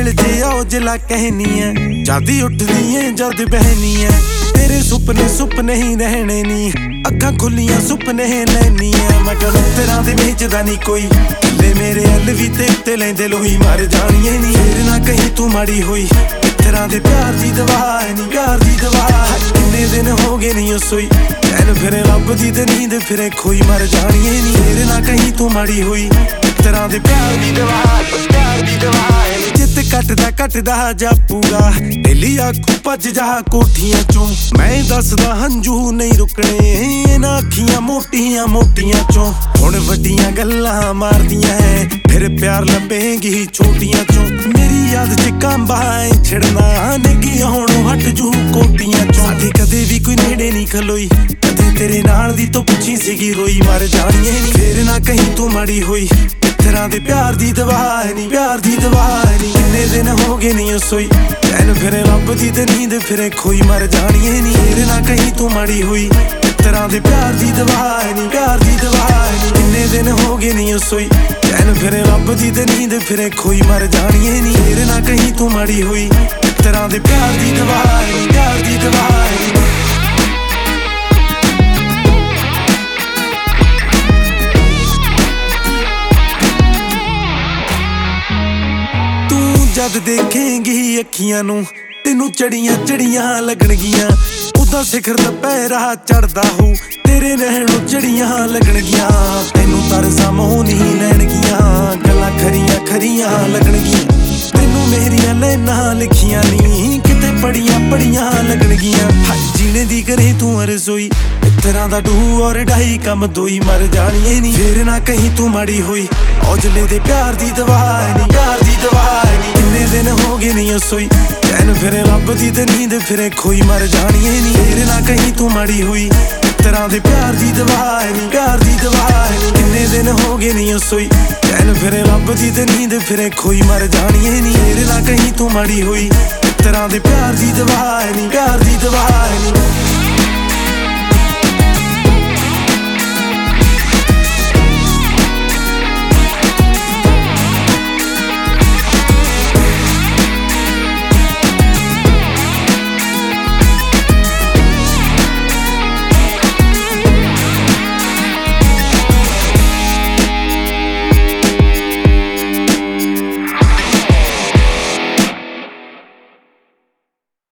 ਮੰਜ਼ਲਾ ਕਹਿਨੀ ਐ। ਜਦ ਉੱਠਦੀ ਐ ਜਦ ਬਹਿਨੀ ਐ। ਤੇਰੇ ਸੁਪਨੇ ਸੁਪਨੇ ਹੀ ਰਹਿਣੇ ਨੀ। ਅੱਖਾਂ ਖੁੱਲੀਆਂ ਸੁਪਨੇ ਲੈਨੀ ਐ। ਮੈਂ ਕਦੋਂ ਤੇਰਾ ਦੇ ਵੇਚਦਾ ਨਹੀਂ ਕੋਈ। ਲੈ ਮੇਰੇ ਹੱਲ ਵੀ ਤੇ ਉੱਤੇ ਲੈਂਦੇ ਲੋਹੀ। ਮਰ ਜਾਣੀਏ ਨੀ। ਫੇਰ ਨਾ ਕਹੀਂ ਤੂੰ ਮਾੜੀ ਹੋਈ। ਤੇਰਾ ਦੇ ਪਿਆਰ ਦੀ ਦਵਾ ਐ ਪਿਆਰ ਦੀ ਦਵਾ। ਕਿੰਨੇ ਦਿਨ ਹੋ ਗਏ ਨਹੀਂ ਸੋਈ ਐਨ ਫਿਰੇ ਰੱਬ ਦੀ ਤੇ ਨੀਂਦ ਫਿਰੇ ਖੋਈ। ਮਰ ਜਾਣੀਏ ਨੀ। ਫੇਰ ਨਾ ਕਹੀਂ ਤੂੰ ਮਾੜੀ ਹੋਈ। ਤੇਰਾ ਦੇ ਪਿਆਰ ਦੀ ਦਵਾ ਜਿੱਤ ਕੱਟਦਾ ਜਾਪੂਗਾ ਡੇਲੀ ਆਖੂ ਭੱਜ ਜਾ ਕੋਠੀਆਂ ਚੋਂ। ਮੈਂ ਦੱਸਦਾ, ਹੰਝੂ ਨਹੀਂ ਰੁਕਣੇ, ਇਹਨਾਂ ਅੱਖੀਆਂ ਮੋਟੀਆਂ ਮੋਟੀਆਂ ਚੋਂ। ਹੁਣ ਵੱਡੀਆਂ ਗੱਲਾਂ ਮਾਰਦੀਆਂ ਐ, ਫਿਰ ਪਿਆਰ ਲੱਭੇਗੀ ਛੋਟੀਆਂ ਚੋਂ। ਮੇਰੀ ਯਾਦ ਚ ਕੰਬਾ ਐ ਛੜਨਾ ਨਿੱਕੀ, ਹੁਣ ਹਟ ਜੂ ਕੋਟੀਆਂ ਚੋਂ। ਸਾਡੀ ਕਦੇ ਵੀ ਕੋਈ ਨੇੜੇ ਨਹੀਂ ਖਲੋਈ, ਕਦੇ ਤੇਰੇ ਨਾਲ ਦੀ ਤੋਂ ਪੁੱਛੀ ਸੀਗੀ ਰੋਈ। ਮਰ ਜਾਣੀਏ ਨਹੀਂ ਫੇਰ ਨਾ ਕਹੀਂ ਤੂੰ ਮਾੜੀ ਹੋਈ। ਤੇਰਾ ਦੇ ਪਿਆਰ ਦੀ ਦਵਾ ਨਹੀਂ ਪਿਆਰ ਦੀ ਦਵਾ ਨਹੀਂ ਕਿੰਨੇ ਦਿਨ ਹੋ ਗਏ ਨਹੀਂ ਸੋਈ ਤੈਨੂੰ ਫਿਰੇ ਰੱਬ ਦੀ ਤੇ ਨੀਂਦ ਫਿਰੇ ਖੋਈ, ਮਰ ਜਾਣੀ ਨਹੀਂ ਫੇਰ ਨਾ ਕਹੀਂ ਤੂੰ ਮਾੜੀ ਹੋਈ ਤੇਰਾ ਦੇ ਪਿਆਰ ਦੀ ਦਵਾ ਨਹੀਂ ਪਿਆਰ ਦੀ ਦਵਾ ਨਹੀਂ ਕਿੰਨੇ ਦਿਨ ਹੋ ਗਏ ਨਹੀਂ ਸੋਈ ਐਨ ਫਿਰੇ ਰੱਬ ਦੀ ਤੇ ਨੀਂਦ ਫਿਰੇ ਖੋਈ, ਮਰ ਜਾਣੀਏ ਨਹੀਂ ਫੇਰ ਨਾ ਕਹੀਂ ਤੂੰ ਮਾੜੀ ਹੋਈ ਤੇਰਾ ਦੇ ਪਿਆਰ ਦੀ ਦਵਾ ਨਹੀਂ ਪਿਆਰ ਦੀ ਦਵਾ ਨਹੀਂ ਜਦ ਦੇਖੇਂਗੀ ਅੱਖੀਆਂ ਨੂੰ, ਤੈਨੂੰ ਚੜੀਆਂ ਚੜੀਆਂ ਲੱਗਣਗੀਆਂ। ਉਦਾਂ ਸਿਖਰ ਦੁਪਹਿਰਾ ਚੜਦਾ ਹੋ ਤੇਰੇ ਨਹਿਣੋਂ ਚੜੀਆਂ ਲੱਗਣਗੀਆਂ। ਤੈਨੂੰ ਤਰਸਾ ਮੋਹ ਨਹੀਂ ਲੈਣਗੀਆਂ, ਗੱਲਾਂ ਖਰੀਆਂ ਖਰੀਆਂ ਲੱਗਣਗੀਆਂ। ਤੈਨੂੰ ਮੇਰੀਆਂ ਲੈਣਾ ਲਿਖੀਆਂ ਨਹੀਂ, ਕਿਤੇ ਪੜੀਆਂ ਪੜੀਆਂ ਲੱਗਣਗੀਆਂ। ਹਾਏ ਦੀ ਕਰੇ ਤੂੰ ਅਰਜ਼ੋਈ ਤਰ੍ਹਾਂ ਦਾ ਡੂ ਔਰ ਡਾਈ ਕੰਮ ਦੋਈ, ਮਰ ਜਾਣੀਏ ਨਹੀਂ ਫੇਰ ਨਾ ਕਹੀਂ ਤੂੰ ਮਾੜੀ ਹੋਈ, ਔਜਲੇ ਦੇ ਪਿਆਰ ਦੀ ਦਵਾਈ ਨਹੀਂ ਪਿਆਰ ਦੀ ਦਵਾ ਨਹੀਂ ਦਿਨ ਹੋ ਗਏ ਨਹੀਂ ਸੋਈ ਐਨ ਫਿਰੇ ਰੱਬ ਦੀ ਤੇ ਨੀਂਦ ਫਿਰੇ ਖੋਈ ਮਰ ਜਾਣੀਏ ਨਹੀਂ ਫੇਰ ਨਾ ਕਹੀਂ ਤੂੰ ਮਾੜੀ ਹੋਈ। ਤਰ੍ਹਾਂ ਦੇ ਪਿਆਰ ਦੀ ਦਵਾ ਨਹੀਂ ਪਿਆਰ ਦੀ ਦਵਾ ਨਹੀਂ ਕਿੰਨੇ ਦਿਨ ਹੋ ਗਏ ਨਹੀਂ ਸੋਈ ਐਨ ਫਿਰੇ ਰੱਬ ਦੀ ਤੇ ਨੀਂਦ ਫਿਰੇ ਖੋਈ ਮਰ ਜਾਣੀਏ ਨਹੀਂ ਫੇਰ ਨਾ ਕਹੀਂ ਤੂੰ ਮਾੜੀ ਹੋਈ। ਤਰ੍ਹਾਂ ਦੇ ਪਿਆਰ ਦੀ ਦਵਾ ਨਹੀਂ ਪਿਆਰ ਦੀ ਦਵਾ